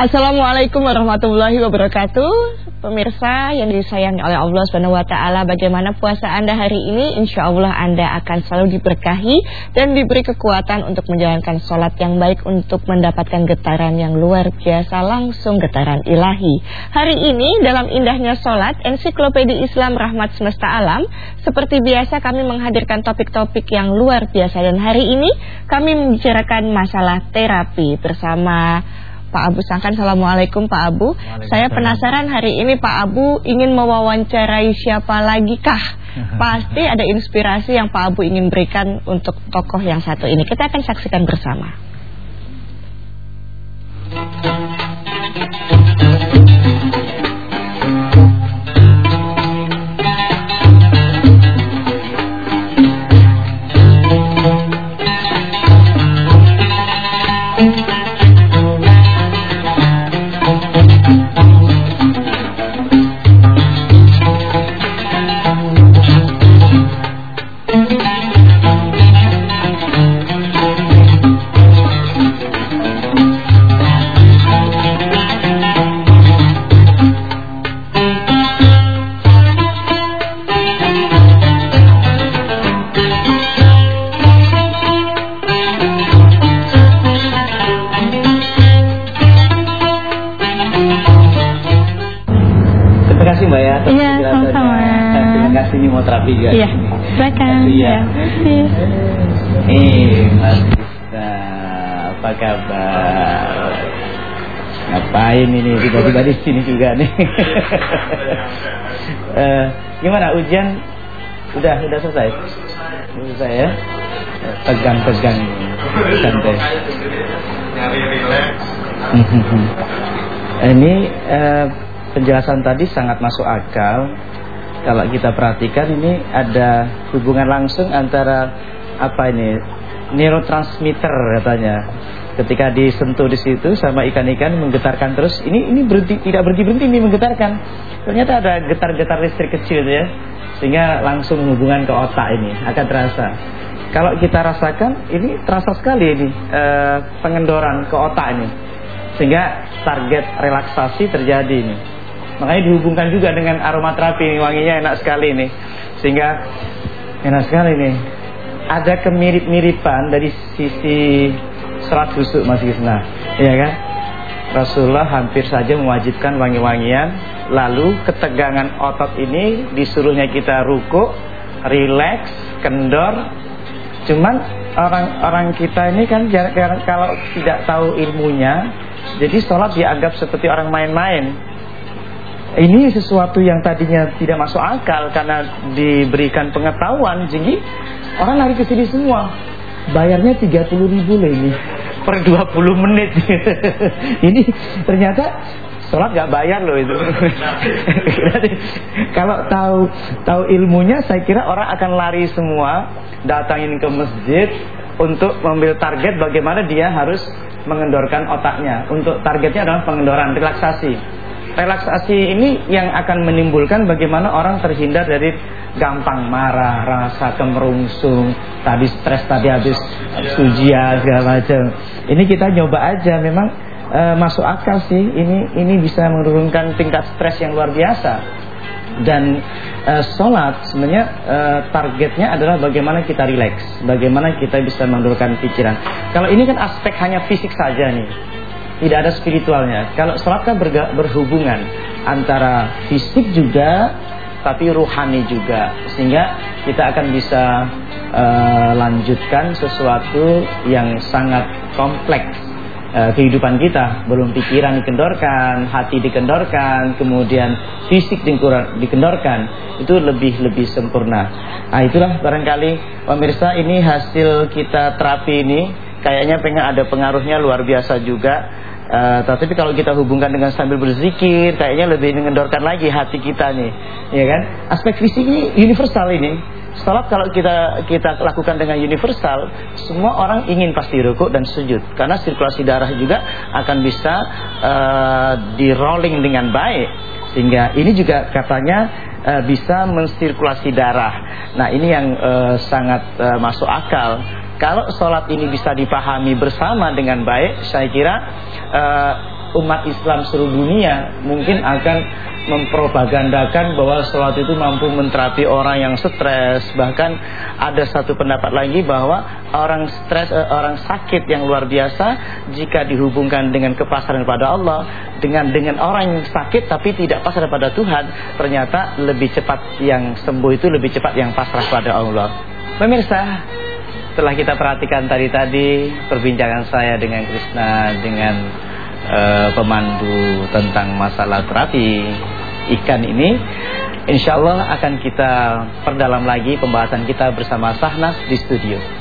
Assalamualaikum warahmatullahi wabarakatuh. Pemirsa yang disayangi oleh Allah SWT Bagaimana puasa Anda hari ini? Insya Allah Anda akan selalu diberkahi Dan diberi kekuatan untuk menjalankan sholat yang baik Untuk mendapatkan getaran yang luar biasa Langsung getaran ilahi. Hari ini dalam indahnya sholat Ensiklopedi Islam Rahmat Semesta Alam Seperti biasa kami menghadirkan topik-topik yang luar biasa. Dan hari ini kami membicarakan masalah terapi Bersama Pak Abu Sangkan. Assalamualaikum Pak Abu. Saya penasaran hari ini Pak Abu ingin mewawancarai siapa lagi kah Pasti ada inspirasi yang Pak Abu ingin berikan untuk tokoh yang satu ini. Kita akan saksikan bersama Ngapain ini tiba-tiba di sini juga nih? uh, gimana ujian? Udah, udah selesai. Selesai ya? Tegang-tegang santai. Ini uh, penjelasan tadi sangat masuk akal kalau kita perhatikan ini ada hubungan langsung antara apa ini neurotransmitter katanya ketika disentuh di situ sama ikan-ikan menggetarkan terus ini ini berhenti tidak berhenti berhenti ini menggetarkan ternyata ada getar-getar listrik kecil ya sehingga langsung hubungan ke otak ini akan terasa kalau kita rasakan ini terasa sekali ini eh, pengendoran ke otak ini sehingga target relaksasi terjadi ini Makanya dihubungkan juga dengan aromaterapi ini wanginya enak sekali nih. Sehingga enak sekali nih. Ada kemirip-miripan dari sisi serat busuk Mas Gisna. Iya kan? Rasulullah hampir saja mewajibkan wangi-wangian. Lalu ketegangan otot ini disuruhnya kita ruku, rileks, kendor. Cuman orang-orang kita ini kan kalau tidak tahu ilmunya, jadi sholat dianggap seperti orang main-main. Ini sesuatu yang tadinya tidak masuk akal karena diberikan pengetahuan jadi orang lari ke sini semua. Bayarnya 30 ribu lah ini per 20 menit. ini ternyata sholat gak bayar loh itu. Kalau tahu tahu ilmunya, saya kira orang akan lari semua datangin ke masjid untuk mengambil target bagaimana dia harus mengendorkan otaknya. Untuk targetnya adalah pengendoran, relaksasi. Relaksasi ini yang akan menimbulkan bagaimana orang terhindar dari gampang marah, rasa kemerungsung, tadi stres tadi habis sujia segala macam. Ini kita nyoba aja memang e, masuk akal sih. Ini ini bisa menurunkan tingkat stres yang luar biasa. Dan e, sholat sebenarnya e, targetnya adalah bagaimana kita rileks, bagaimana kita bisa menurunkan pikiran. Kalau ini kan aspek hanya fisik saja nih tidak ada spiritualnya. Kalau sholat kan berhubungan antara fisik juga, tapi ruhani juga, sehingga kita akan bisa uh, lanjutkan sesuatu yang sangat kompleks uh, kehidupan kita. Belum pikiran dikendorkan, hati dikendorkan, kemudian fisik dikendorkan, itu lebih lebih sempurna. Nah itulah barangkali pemirsa ini hasil kita terapi ini kayaknya pengen ada pengaruhnya luar biasa juga Uh, tapi kalau kita hubungkan dengan sambil berzikir, kayaknya lebih mengendorkan lagi hati kita nih, ya kan? Aspek fisik ini universal ini. Salat kalau kita kita lakukan dengan universal, semua orang ingin pasti rukuk dan sujud, karena sirkulasi darah juga akan bisa uh, di rolling dengan baik, sehingga ini juga katanya uh, bisa mensirkulasi darah. Nah ini yang uh, sangat uh, masuk akal kalau sholat ini bisa dipahami bersama dengan baik, saya kira uh, umat Islam seluruh dunia mungkin akan mempropagandakan bahwa sholat itu mampu menterapi orang yang stres. Bahkan ada satu pendapat lagi bahwa orang stres eh, orang sakit yang luar biasa jika dihubungkan dengan kepasaran pada Allah dengan dengan orang yang sakit tapi tidak pasrah pada Tuhan ternyata lebih cepat yang sembuh itu lebih cepat yang pasrah pada Allah. Pemirsa setelah kita perhatikan tadi-tadi perbincangan saya dengan Krishna dengan uh, pemandu tentang masalah terapi ikan ini Insya Allah akan kita perdalam lagi pembahasan kita bersama Sahnas di studio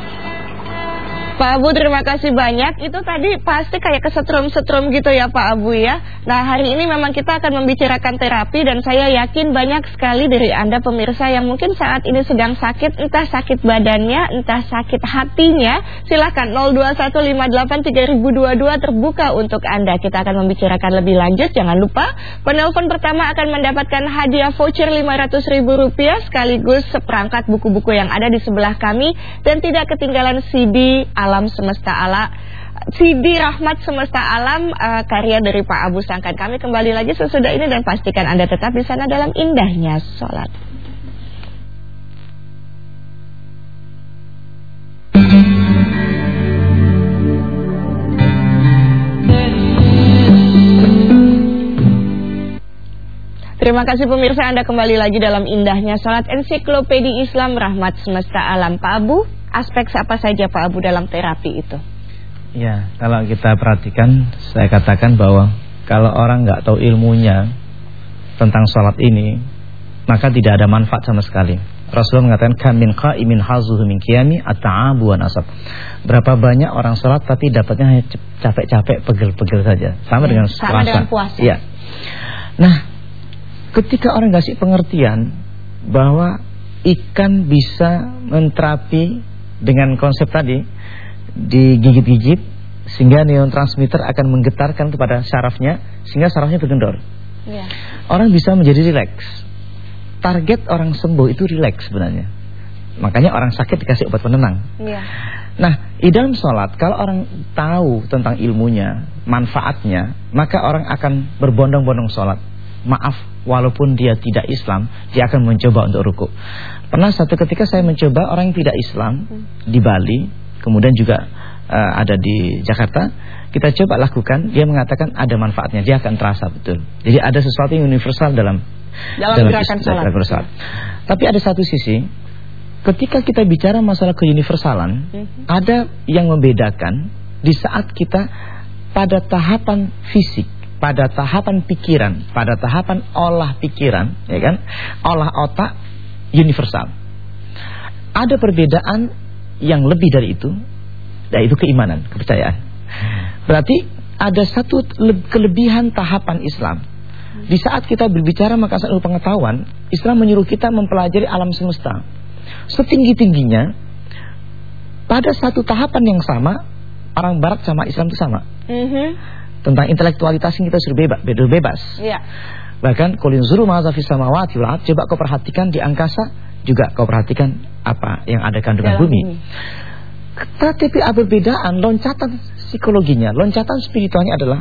Pak Abu terima kasih banyak. Itu tadi pasti kayak kesetrum-setrum gitu ya Pak Abu ya. Nah hari ini memang kita akan membicarakan terapi dan saya yakin banyak sekali dari Anda pemirsa yang mungkin saat ini sedang sakit. Entah sakit badannya, entah sakit hatinya. Silahkan 021583022 terbuka untuk Anda. Kita akan membicarakan lebih lanjut. Jangan lupa penelpon pertama akan mendapatkan hadiah voucher Rp500.000 sekaligus seperangkat buku-buku yang ada di sebelah kami. Dan tidak ketinggalan CD alam semesta ala CD Rahmat Semesta Alam uh, karya dari Pak Abu Sangkan. Kami kembali lagi sesudah ini dan pastikan Anda tetap di sana dalam indahnya sholat. Terima kasih pemirsa Anda kembali lagi dalam indahnya sholat ensiklopedi Islam Rahmat Semesta Alam Pak Abu aspek apa saja Pak Abu dalam terapi itu? Ya, kalau kita perhatikan, saya katakan bahwa kalau orang nggak tahu ilmunya tentang sholat ini, maka tidak ada manfaat sama sekali. Rasulullah mengatakan kamin qaimin hazuhu min qiyami at'abu wa nasab. Berapa banyak orang sholat tapi dapatnya hanya capek-capek, pegel-pegel saja. Sama ya, dengan sama puasa. Dengan puasa. Ya. Nah, ketika orang ngasih pengertian bahwa ikan bisa menterapi dengan konsep tadi digigit-gigit sehingga neurotransmitter akan menggetarkan kepada sarafnya sehingga sarafnya bergendor. Ya. Orang bisa menjadi rileks. Target orang sembuh itu rileks sebenarnya. Makanya orang sakit dikasih obat penenang. Ya. Nah, di dalam sholat kalau orang tahu tentang ilmunya, manfaatnya, maka orang akan berbondong-bondong sholat. Maaf, walaupun dia tidak Islam, dia akan mencoba untuk ruku. Pernah satu ketika saya mencoba orang yang tidak Islam hmm. di Bali, kemudian juga uh, ada di Jakarta, kita coba lakukan, dia mengatakan ada manfaatnya, dia akan terasa betul. Jadi ada sesuatu yang universal dalam dalam, dalam gerakan salat. Tapi ada satu sisi, ketika kita bicara masalah keuniversalan, hmm. ada yang membedakan di saat kita pada tahapan fisik pada tahapan pikiran, pada tahapan olah pikiran, ya kan? Olah otak universal. Ada perbedaan yang lebih dari itu, yaitu keimanan, kepercayaan. Berarti ada satu kelebihan tahapan Islam. Di saat kita berbicara maka soal pengetahuan, Islam menyuruh kita mempelajari alam semesta. Setinggi-tingginya, pada satu tahapan yang sama, orang Barat sama Islam itu sama. Mm -hmm. Tentang intelektualitas yang kita sudah bebas, bebas. Yeah. Bahkan kulin zuru ma'adha fis samawati wal Coba kau perhatikan di angkasa, juga kau perhatikan apa yang ada kandungan Dalam bumi. Tetapi ada perbedaan loncatan psikologinya, loncatan spiritualnya adalah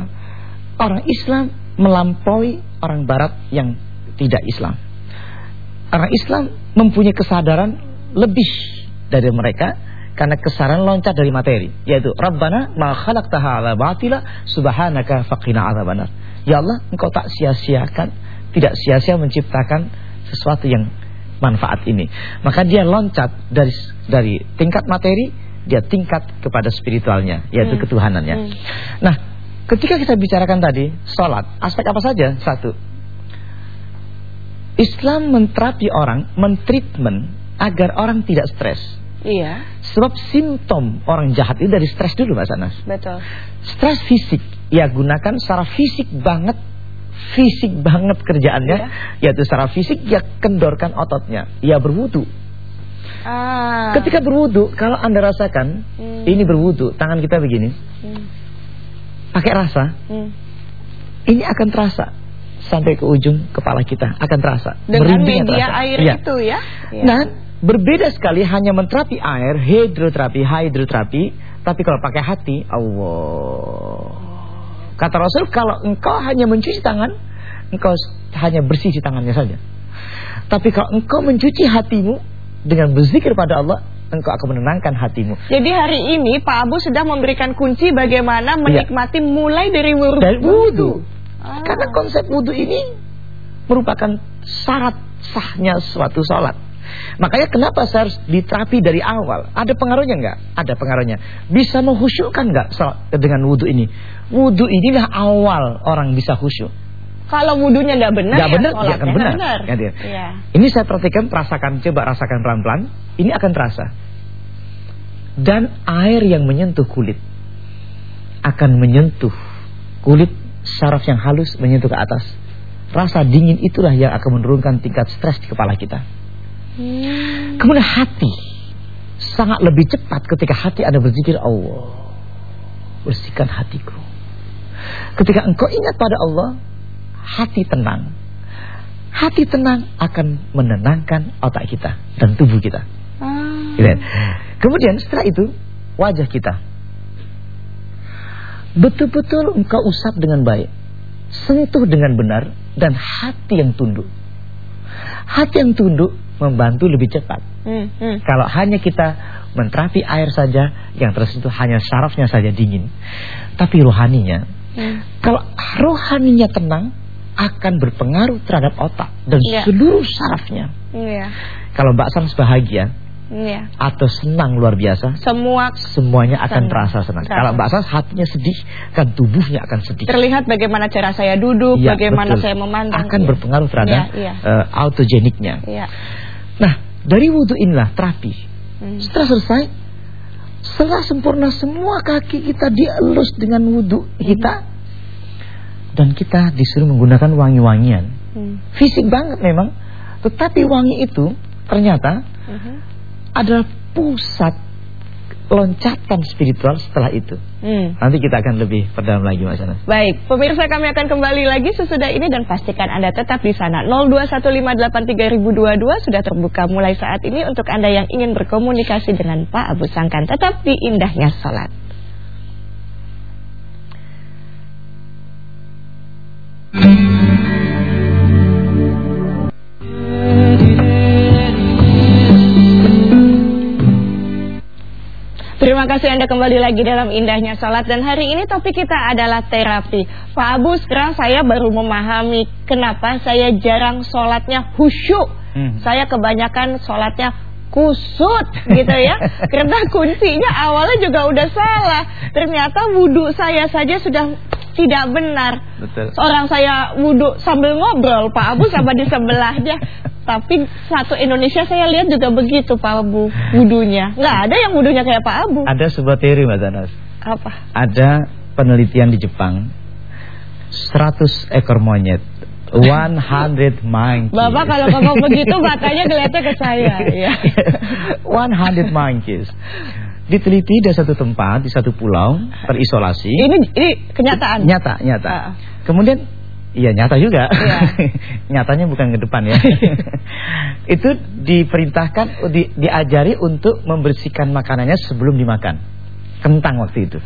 orang Islam melampaui orang barat yang tidak Islam. Orang Islam mempunyai kesadaran lebih dari mereka karena kesadaran loncat dari materi yaitu Rabbana ma khalaqtaha ala batila subhanaka faqina adzabannar Ya Allah engkau tak sia-siakan Tidak sia-sia menciptakan sesuatu yang manfaat ini Maka dia loncat dari dari tingkat materi Dia tingkat kepada spiritualnya Yaitu hmm. ketuhanannya hmm. Nah ketika kita bicarakan tadi Sholat, aspek apa saja? Satu Islam menterapi orang Mentreatment agar orang tidak stres Iya. Sebab simptom orang jahat itu dari stres dulu Mbak Sanas. Betul. Stres fisik ya gunakan secara fisik banget fisik banget kerjaannya ya. yaitu secara fisik ya kendorkan ototnya ya berwudu ah. ketika berwudu kalau anda rasakan hmm. ini berwudu tangan kita begini hmm. pakai rasa hmm. ini akan terasa sampai ke ujung kepala kita akan terasa dengan media terasa. air ya. itu ya, ya. nah berbeda sekali hanya menterapi air hidroterapi hidroterapi tapi kalau pakai hati Allah Kata Rasul, kalau engkau hanya mencuci tangan, engkau hanya bersih di tangannya saja. Tapi kalau engkau mencuci hatimu dengan berzikir pada Allah, engkau akan menenangkan hatimu. Jadi hari ini Pak Abu sudah memberikan kunci bagaimana Iya. menikmati mulai dari wudhu. Dari wudhu. Ah. Karena konsep wudhu ini merupakan syarat sahnya suatu sholat. Makanya kenapa saya harus diterapi dari awal? Ada pengaruhnya nggak? Ada pengaruhnya. Bisa menghusyukkan nggak dengan wudhu ini? Wudhu inilah awal orang bisa khusyuk. Kalau wudhunya nggak benar, Nggak ya benar, sholatnya akan benar. benar. Ya, dia. Iya. Ini saya perhatikan, rasakan, coba rasakan pelan-pelan. Ini akan terasa. Dan air yang menyentuh kulit akan menyentuh kulit saraf yang halus menyentuh ke atas. Rasa dingin itulah yang akan menurunkan tingkat stres di kepala kita. Hmm. Kemudian hati sangat lebih cepat ketika hati ada berzikir Allah. Bersihkan hatiku. Ketika engkau ingat pada Allah, hati tenang. Hati tenang akan menenangkan otak kita dan tubuh kita. Gitu kan? Kemudian setelah itu wajah kita betul-betul engkau usap dengan baik, sentuh dengan benar dan hati yang tunduk. Hati yang tunduk membantu lebih cepat. Hmm, hmm. Kalau hanya kita menterapi air saja yang tersentuh hanya sarafnya saja dingin. Tapi rohaninya, Hmm. kalau rohaninya tenang akan berpengaruh terhadap otak dan Iya. seluruh sarafnya. Iya. Kalau Mbak Sans bahagia Iya. atau senang luar biasa, Semua semuanya akan Senang. terasa senang. Terasa. Kalau Mbak Sans hatinya sedih, kan tubuhnya akan sedih. terlihat bagaimana cara saya duduk, Iya, bagaimana betul. saya memandang. Akan Iya. berpengaruh terhadap Iya, iya. eh, autogeniknya. Iya. Nah, dari wudhu inilah terapi. Hmm. Setelah selesai, setelah sempurna semua kaki kita dielus dengan wudhu kita, dan kita disuruh menggunakan wangi-wangian. Hmm. Fisik banget memang, tetapi wangi itu ternyata Mhm. adalah pusat loncatan spiritual setelah itu. Hmm. Nanti kita akan lebih perdalam lagi Mas Anas. Baik, pemirsa kami akan kembali lagi sesudah ini dan pastikan Anda tetap di sana. 02158322 sudah terbuka mulai saat ini untuk Anda yang ingin berkomunikasi dengan Pak Abu Sangkan. Tetap di indahnya salat. Terima kasih Anda kembali lagi dalam indahnya salat dan hari ini topik kita adalah terapi. Pak Abu, sekarang saya baru memahami kenapa saya jarang sholatnya khusyuk. Hmm. Saya kebanyakan sholatnya kusut gitu ya. Karena kuncinya awalnya juga udah salah. Ternyata wudhu saya saja sudah tidak benar. Betul. Seorang saya wudhu sambil ngobrol Pak Abu sama di sebelahnya. Tapi satu Indonesia saya lihat juga begitu Pak Abu wudhunya. Nggak ada yang wudhunya kayak Pak Abu. Ada sebuah teori Mbak Anas. Apa? Ada penelitian di Jepang 100 ekor monyet 100 monkeys Bapak kalau ngomong begitu matanya ngeliatnya ke saya. Ya. 100 monkeys Diteliti di satu tempat Di satu pulau Terisolasi Ini ini kenyataan. Nyata nyata Ah. Kemudian Iya nyata juga. Iya. Nyatanya bukan ke depan ya. Itu diperintahkan di, Diajari untuk membersihkan makanannya Sebelum dimakan. Kentang waktu itu.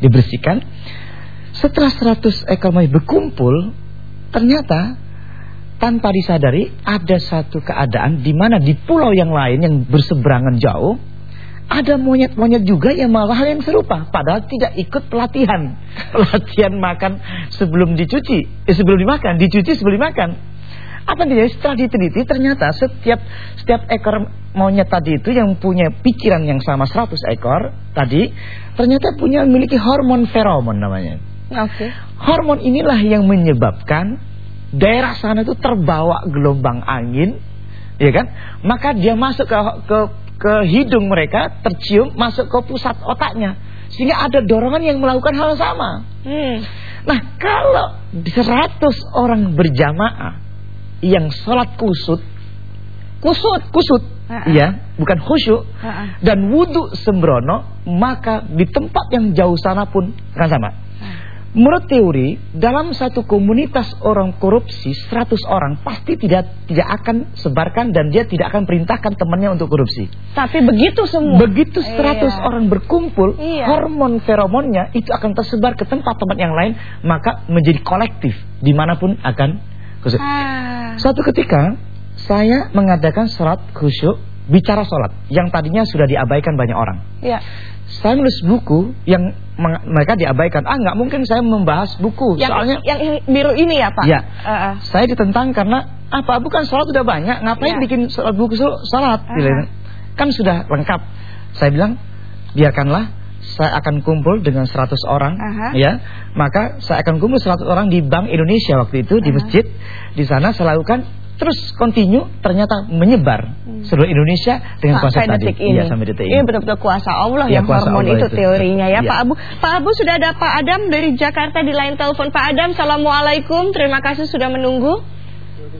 Dibersihkan. Setelah 100 ekor monyet berkumpul, ternyata tanpa disadari ada satu keadaan di mana di pulau yang lain yang berseberangan jauh ada monyet-monyet juga yang malah hal yang serupa. Padahal tidak ikut pelatihan. Pelatihan makan sebelum dicuci. Eh, sebelum dimakan. Dicuci sebelum dimakan. Apa yang terjadi setelah diteliti ternyata setiap setiap ekor monyet tadi itu yang punya pikiran yang sama 100 ekor tadi ternyata punya memiliki hormon feromon namanya. Oke. Hormon inilah yang menyebabkan daerah sana itu terbawa gelombang angin, ya kan? Maka dia masuk ke ke ke hidung mereka, tercium masuk ke pusat otaknya. Sehingga ada dorongan yang melakukan hal sama. Hmm. Nah, kalau 100 orang berjamaah yang sholat kusut, kusut, kusut, Ah, ah. ya, bukan khusyuk, Ah, ah. dan wudhu sembrono, maka di tempat yang jauh sana pun akan sama. Menurut teori, dalam satu komunitas orang korupsi 100 orang pasti tidak tidak akan sebarkan dan dia tidak akan perintahkan temannya untuk korupsi. Tapi begitu semua. Begitu 100 Iya. orang berkumpul, Iya. hormon feromonnya itu akan tersebar ke tempat-tempat yang lain, maka menjadi kolektif di mana pun akan khusyuk. Ah. Suatu ketika saya mengadakan sholat khusyuk bicara sholat yang tadinya sudah diabaikan banyak orang. Ya. Saya menulis buku yang mereka diabaikan. Ah, nggak mungkin saya membahas buku. Yang, Soalnya yang biru ini ya Pak? Ya. Ah, ah. saya ditentang karena apa? Bukan sholat sudah banyak. Ngapain Ya. bikin sholat buku shol- sholat? Aha. Gitu. Kan sudah lengkap. Saya bilang biarkanlah saya akan kumpul dengan 100 orang Aha. ya. Maka saya akan kumpul 100 orang di Bank Indonesia waktu itu di Aha. masjid. Di sana saya lakukan terus continue ternyata menyebar seluruh Indonesia dengan konsep Hmm. sampai tadi. detik ini. Iya, sampai detik Ini ini. betul-betul kuasa Allah Iya, yang kuasa hormon Allah itu, itu. teorinya ya Iya. Pak Abu. Pak Abu sudah ada Pak Adam dari Jakarta di line telepon. Pak Adam, Assalamualaikum. Terima kasih sudah menunggu.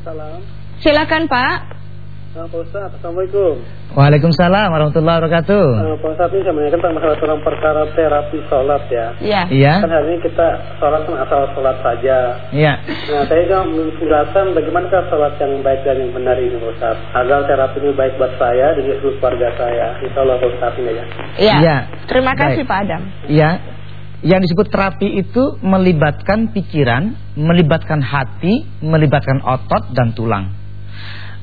Salam. Silakan Pak. Nah, Pak Ustaz, Assalamualaikum. Waalaikumsalam warahmatullahi wabarakatuh. Uh, Pak Ustaz ini saya menanyakan tentang masalah tentang perkara terapi sholat ya. Ya. Iya. Kan hari ini kita sholat kan asal sholat saja. Iya. Nah, saya juga menjelaskan bagaimana sholat yang baik dan yang benar ini Pak Ustaz. Agar terapi ini baik buat saya dan juga seluruh keluarga saya. Insya Allah Pak Ustaz ini ya. Iya. Iya. Terima kasih Baik. Pak Adam. Ya, yang disebut terapi itu melibatkan pikiran, melibatkan hati, melibatkan otot dan tulang.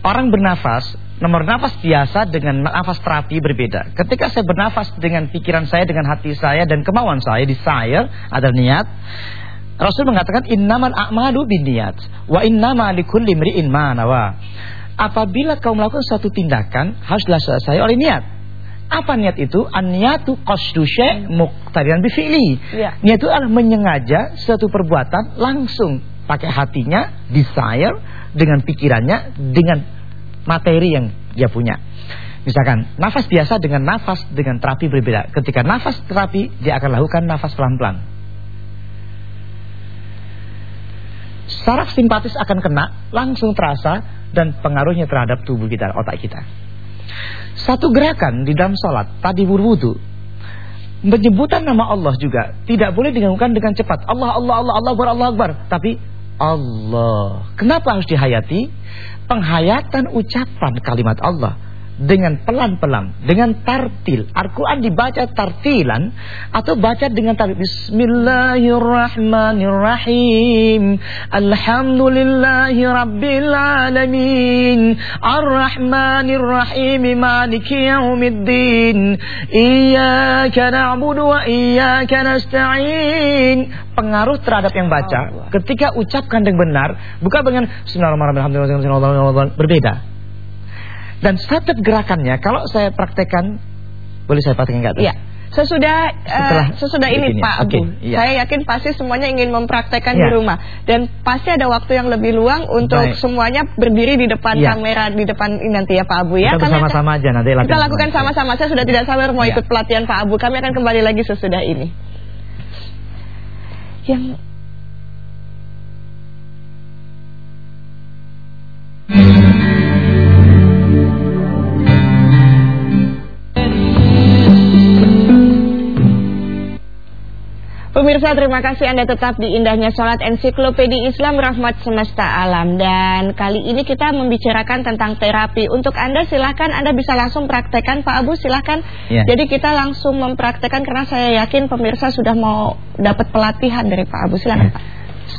Orang bernafas, nomor nafas biasa dengan nafas terapi berbeda. Ketika saya bernafas dengan pikiran saya, dengan hati saya dan kemauan saya, desire, ada niat. Rasul mengatakan innamal a'malu binniyat wa innama likulli imri'in ma nawa. Apabila kau melakukan suatu tindakan harus diselesai oleh niat. Apa niat itu? An-niyatu qasdu syai' muqtadiran bi fi'li. Iya. Niat itu adalah menyengaja suatu perbuatan langsung pakai hatinya, desire dengan pikirannya, dengan materi yang dia punya. Misalkan nafas biasa dengan nafas dengan terapi berbeda. Ketika nafas terapi dia akan lakukan nafas pelan-pelan. Saraf simpatis akan kena, langsung terasa dan pengaruhnya terhadap tubuh kita, otak kita. Satu gerakan di dalam sholat, tadi berwudu, penyebutan nama Allah juga tidak boleh dilakukan dengan cepat. Allah, Allah, Allah, Allah, Akbar, Allah, Akbar. Tapi Allah. Kenapa harus dihayati? Penghayatan ucapan kalimat Allah dengan pelan-pelan, dengan tartil. Al-Quran dibaca tartilan atau baca dengan tartil. Bismillahirrahmanirrahim. Alhamdulillahi rabbil alamin. Ar-Rahmanirrahim. Maliki yaumiddin. Iyyaka na'budu wa iyyaka nasta'in. Pengaruh terhadap yang baca ketika ucapkan dengan benar, bukan dengan Bismillahirrahmanirrahim. Berbeda. Dan setiap gerakannya kalau saya praktekkan boleh saya praktekkan enggak? tuh? Iya. Sesudah Setelah sesudah ini ini, Pak oke, Abu, iya. saya yakin pasti semuanya ingin mempraktekkan di Iya. rumah dan pasti ada waktu yang lebih luang untuk Baik. semuanya berdiri di depan Iya. kamera di depan ini nanti ya Pak Abu ya. Kita Kami bersama-sama aja nanti kita lakukan sama. sama-sama. Saya sudah tidak sabar mau Iya. ikut pelatihan Pak Abu. Kami akan kembali lagi sesudah ini. Yang Pemirsa terima kasih Anda tetap di indahnya sholat ensiklopedi Islam Rahmat Semesta Alam. Dan kali ini kita membicarakan tentang terapi. Untuk Anda silahkan Anda bisa langsung praktekkan. Pak Abu silahkan. Ya. Jadi kita langsung mempraktekkan karena saya yakin pemirsa sudah mau dapat pelatihan dari Pak Abu. Silahkan Pak.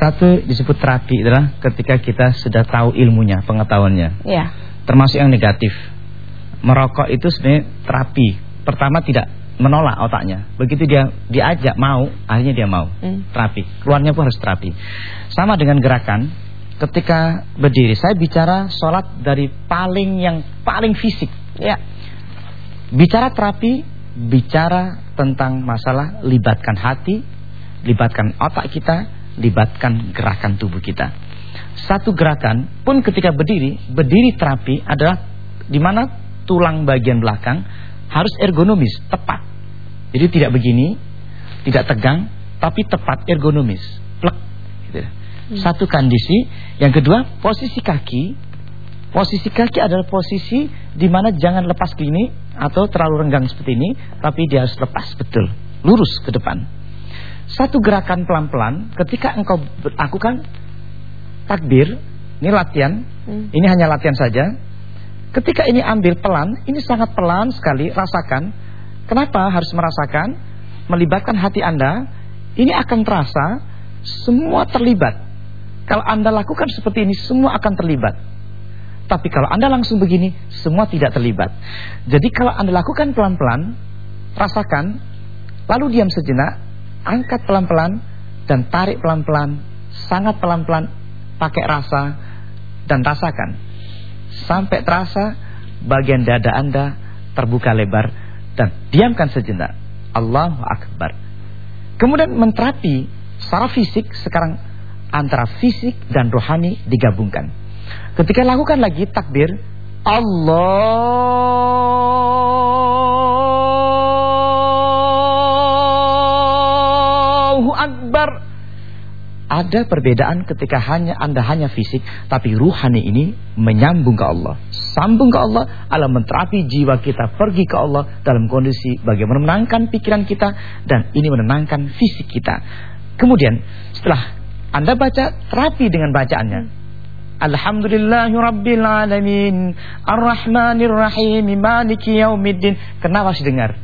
Satu disebut terapi adalah ketika kita sudah tahu ilmunya, pengetahuannya. Ya, Termasuk yang negatif. Merokok itu sebenarnya terapi. Pertama tidak menolak otaknya. Begitu dia diajak mau, akhirnya dia mau. Hmm. Terapi. Keluarnya pun harus terapi. Sama dengan gerakan ketika berdiri. Saya bicara sholat dari paling yang paling fisik. ya, Bicara terapi, bicara tentang masalah libatkan hati, libatkan otak kita, libatkan gerakan tubuh kita. Satu gerakan pun ketika berdiri, berdiri terapi adalah di mana tulang bagian belakang harus ergonomis, tepat. Jadi tidak begini, tidak tegang, tapi tepat ergonomis, plek. Gitu. Satu kondisi. Yang kedua, posisi kaki Posisi kaki adalah posisi di mana jangan lepas gini atau terlalu renggang seperti ini, tapi dia harus lepas betul, lurus ke depan. Satu gerakan pelan-pelan ketika engkau lakukan takbir, ini latihan, hmm. ini hanya latihan saja. Ketika ini ambil pelan, ini sangat pelan sekali, rasakan. Kenapa harus merasakan? Melibatkan hati Anda, ini akan terasa semua terlibat. Kalau Anda lakukan seperti ini, semua akan terlibat. Tapi kalau Anda langsung begini, semua tidak terlibat. Jadi kalau Anda lakukan pelan-pelan, rasakan, lalu diam sejenak, angkat pelan-pelan, dan tarik pelan-pelan, sangat pelan-pelan, pakai rasa, dan rasakan. Sampai terasa bagian dada Anda terbuka lebar, dan diamkan sejenak. Allahu Akbar. Kemudian menterapi secara fisik sekarang antara fisik dan rohani digabungkan. Ketika lakukan lagi takbir Allahu Akbar ada perbedaan ketika hanya Anda hanya fisik tapi ruhani ini menyambung ke Allah. Sambung ke Allah alam menterapi jiwa kita pergi ke Allah dalam kondisi bagaimana menenangkan pikiran kita dan ini menenangkan fisik kita. Kemudian setelah anda baca terapi dengan bacaannya. Alhamdulillahi Rabbil Alamin Ar-Rahmanir Rahim Maliki Yaumiddin. Kenapa harus dengar?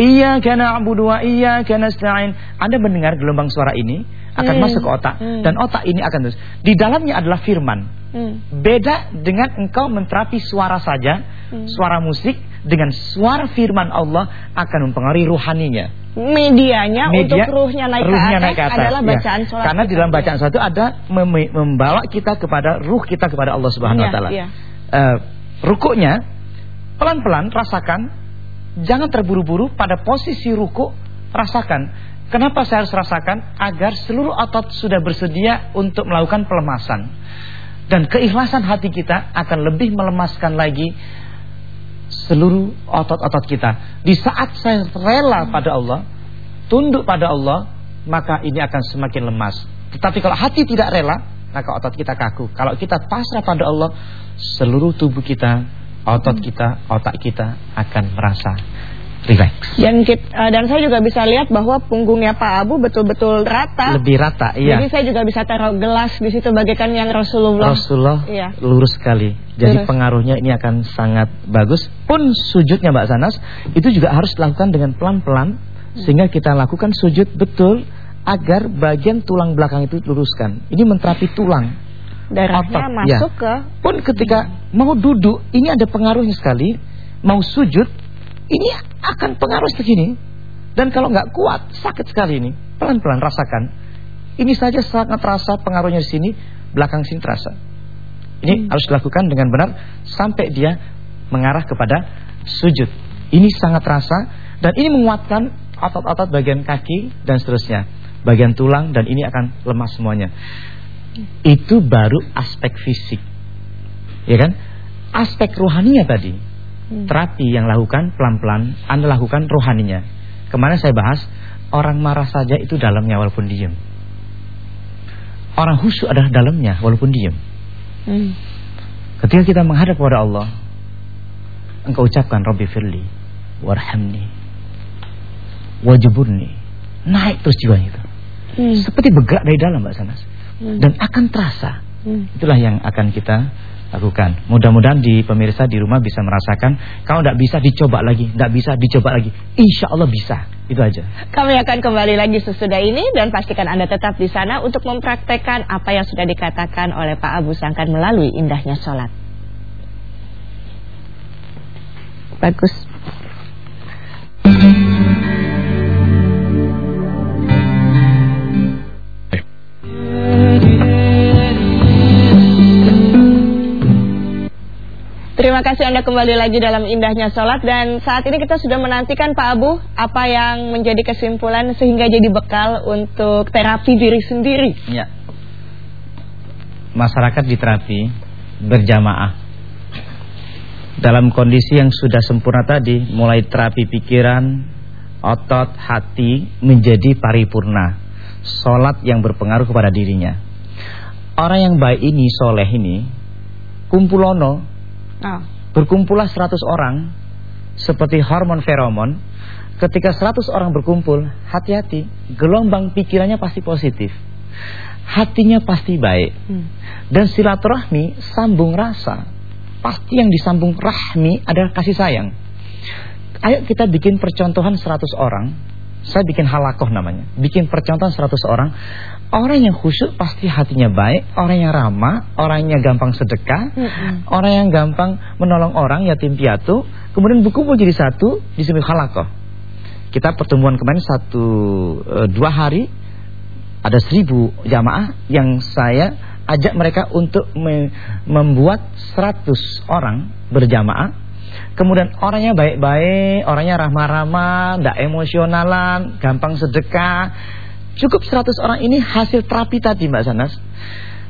Iyyaka na'budu wa iyyaka nasta'in. Anda mendengar gelombang suara ini Akan hmm. masuk ke otak hmm. Dan otak ini akan terus Di dalamnya adalah firman hmm. Beda dengan engkau menterapi suara saja hmm. Suara musik Dengan suara firman Allah Akan mempengaruhi ruhaninya medianya Media, untuk ruhnya naik, ruhnya ke, atas naik ke atas adalah ya. bacaan ya. sholat. Karena di dalam bacaan sholat itu ada mem membawa kita kepada ruh kita kepada Allah Subhanahu wa iya, taala. Ya, Uh, rukuknya pelan-pelan rasakan jangan terburu-buru pada posisi ruku rasakan. Kenapa saya harus rasakan? Agar seluruh otot sudah bersedia untuk melakukan pelemasan. Dan keikhlasan hati kita akan lebih melemaskan lagi seluruh otot-otot kita. Di saat saya rela pada Allah, tunduk pada Allah, maka ini akan semakin lemas. Tetapi kalau hati tidak rela, maka otot kita kaku. Kalau kita pasrah pada Allah, seluruh tubuh kita, otot kita, otak kita akan merasa relax. Dan kita, uh, dan saya juga bisa lihat bahwa punggungnya Pak Abu betul-betul rata. Lebih rata, iya. Jadi saya juga bisa taruh gelas di situ bagaikan yang Rasulullah. Rasulullah iya. lurus sekali. Jadi lurus. pengaruhnya ini akan sangat bagus. Pun sujudnya Mbak Sanas itu juga harus dilakukan dengan pelan-pelan sehingga kita lakukan sujud betul agar bagian tulang belakang itu luruskan. Ini menterapi tulang. Darahnya otot, masuk ya. ke pun ketika mau duduk ini ada pengaruhnya sekali. Mau sujud ini akan pengaruh segini. Dan kalau nggak kuat, sakit sekali ini. Pelan-pelan rasakan. Ini saja sangat terasa pengaruhnya di sini, belakang sini terasa. Ini hmm. harus dilakukan dengan benar sampai dia mengarah kepada sujud. Ini sangat terasa dan ini menguatkan otot-otot bagian kaki dan seterusnya, bagian tulang dan ini akan lemas semuanya. Itu baru aspek fisik. Ya kan? Aspek rohaninya tadi Hmm. Terapi yang lakukan pelan-pelan Anda lakukan rohaninya Kemarin saya bahas Orang marah saja itu dalamnya walaupun diem Orang khusyuk adalah dalamnya walaupun diem hmm. Ketika kita menghadap kepada Allah Engkau ucapkan Rabbi firli Warhamni Wajiburni Naik terus jiwanya itu hmm. Seperti bergerak dari dalam Mbak Sanas hmm. Dan akan terasa hmm. Itulah yang akan kita lakukan. Mudah-mudahan di pemirsa di rumah bisa merasakan. Kalau tidak bisa dicoba lagi, tidak bisa dicoba lagi. Insya Allah bisa. Itu aja. Kami akan kembali lagi sesudah ini dan pastikan Anda tetap di sana untuk mempraktekkan apa yang sudah dikatakan oleh Pak Abu Sangkan melalui indahnya sholat. Bagus. Terima kasih Anda kembali lagi dalam indahnya sholat. Dan saat ini kita sudah menantikan Pak Abu Apa yang menjadi kesimpulan sehingga jadi bekal untuk terapi diri sendiri? Ya. Masyarakat di terapi berjamaah. Dalam kondisi yang sudah sempurna tadi Mulai terapi pikiran, otot, hati menjadi paripurna. Sholat yang berpengaruh kepada dirinya. Orang yang baik ini, soleh ini Kumpulono Oh. Berkumpullah 100 orang seperti hormon feromon. Ketika 100 orang berkumpul, hati-hati, gelombang pikirannya pasti positif. Hatinya pasti baik. Hmm. Dan silaturahmi sambung rasa. Pasti yang disambung rahmi adalah kasih sayang. Ayo kita bikin percontohan 100 orang. Saya bikin halakoh namanya. Bikin percontohan 100 orang. Orang yang khusyuk pasti hatinya baik, orang yang ramah, orangnya gampang sedekah, -hmm. orang yang gampang menolong orang yatim piatu, kemudian berkumpul jadi satu di sebuah halakoh. Kita pertemuan kemarin satu e, dua hari ada seribu jamaah yang saya ajak mereka untuk me membuat seratus orang berjamaah. Kemudian orangnya baik-baik, orangnya ramah-ramah, tidak emosionalan, gampang sedekah Cukup 100 orang ini hasil terapi tadi Mbak Sanas.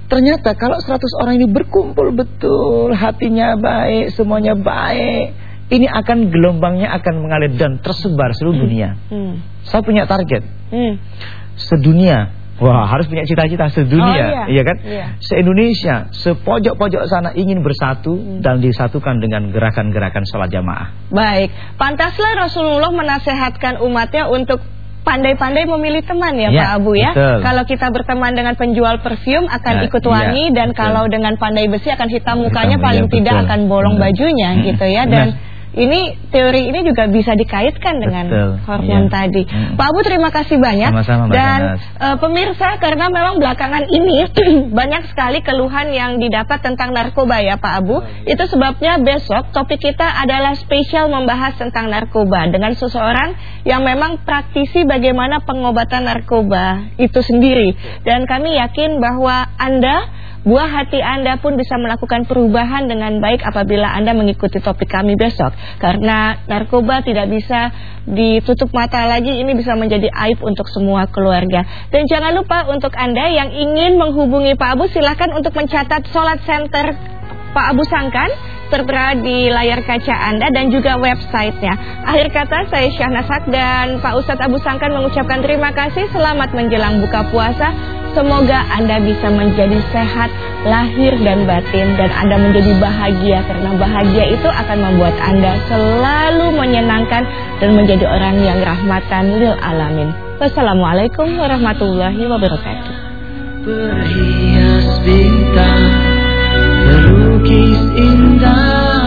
Ternyata kalau 100 orang ini berkumpul betul, hatinya baik, semuanya baik, ini akan gelombangnya akan mengalir dan tersebar seluruh hmm. dunia. Hmm. Saya punya target. Hmm. Sedunia. Wah, harus punya cita-cita sedunia, oh, iya. iya kan? Iya. Se-Indonesia, sepojok-pojok sana ingin bersatu hmm. dan disatukan dengan gerakan-gerakan sholat jamaah. Baik, pantaslah Rasulullah menasehatkan umatnya untuk pandai-pandai memilih teman ya, ya Pak Abu ya. Betul. Kalau kita berteman dengan penjual parfum akan nah, ikut wangi iya, dan betul. kalau dengan pandai besi akan hitam mukanya hitam, paling ya, tidak akan bolong betul. bajunya hmm. gitu ya dan nah, ini teori ini juga bisa dikaitkan dengan Betul, hormon iya. tadi. Hmm. Pak Abu terima kasih banyak. Sama-sama Dan uh, pemirsa karena memang belakangan ini banyak sekali keluhan yang didapat tentang narkoba ya Pak Abu. Itu sebabnya besok topik kita adalah spesial membahas tentang narkoba dengan seseorang yang memang praktisi bagaimana pengobatan narkoba itu sendiri. Dan kami yakin bahwa Anda Buah hati Anda pun bisa melakukan perubahan dengan baik apabila Anda mengikuti topik kami besok. Karena narkoba tidak bisa ditutup mata lagi, ini bisa menjadi aib untuk semua keluarga. Dan jangan lupa untuk Anda yang ingin menghubungi Pak Abu, silahkan untuk mencatat Solat Center Pak Abu Sangkan tertera di layar kaca Anda dan juga websitenya. Akhir kata saya Syahnasak dan Pak Ustadz Abu Sangkan mengucapkan terima kasih. Selamat menjelang buka puasa. Semoga Anda bisa menjadi sehat lahir dan batin dan Anda menjadi bahagia karena bahagia itu akan membuat Anda selalu menyenangkan dan menjadi orang yang rahmatan lil alamin. Wassalamualaikum warahmatullahi wabarakatuh. Berhias bintang, indah down.